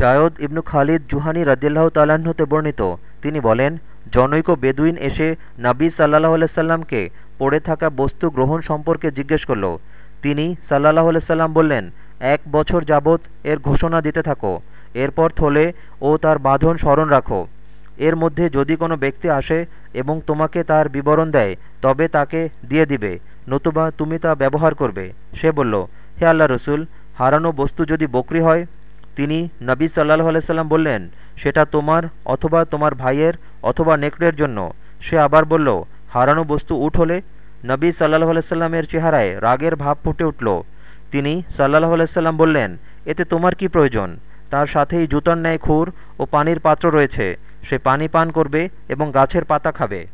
জায়দ ইবনু খালিদ জুহানি রদিল্লাহ তাল্লাহ্নতে বর্ণিত। তিনি বলেন, জনৈক বেদুইন এসে নাবী সাল্লাহ আলাইসাল্লামকে পড়ে থাকা বস্তু গ্রহণ সম্পর্কে জিজ্ঞেস করল। তিনি সাল্লাহ আলাইসাল্লাম বললেন, এক বছর যাবৎ এর ঘোষণা দিতে থাকো, এরপর থলে ও তার বাঁধন স্মরণ রাখো। এর মধ্যে যদি কোনো ব্যক্তি আসে এবং তোমাকে তার বিবরণ দেয়, তবে তাকে দিয়ে দিবে, নতুবা তুমি তা ব্যবহার করবে। সে বলল, হে আল্লাহ রসুল, হারানো বস্তু যদি বকরি হয় তিনি নবী সাল্লাহ আলাইসাল্লাম বললেন, সেটা তোমার অথবা তোমার ভাইয়ের অথবা নেকড়ের জন্য। সে আবার বলল, হারানো বস্তু উঠ হলে? নবী সাল্লাহ আলাইসাল্লামের চেহারায় রাগের ভাব ফুটে উঠল। তিনি সাল্লাহ আলাইসাল্লাম বললেন, এতে তোমার কি প্রয়োজন? তার সাথেই জুতার ন্যায় খুর ও পানির পাত্র রয়েছে। সে পানি পান করবে এবং গাছের পাতা খাবে।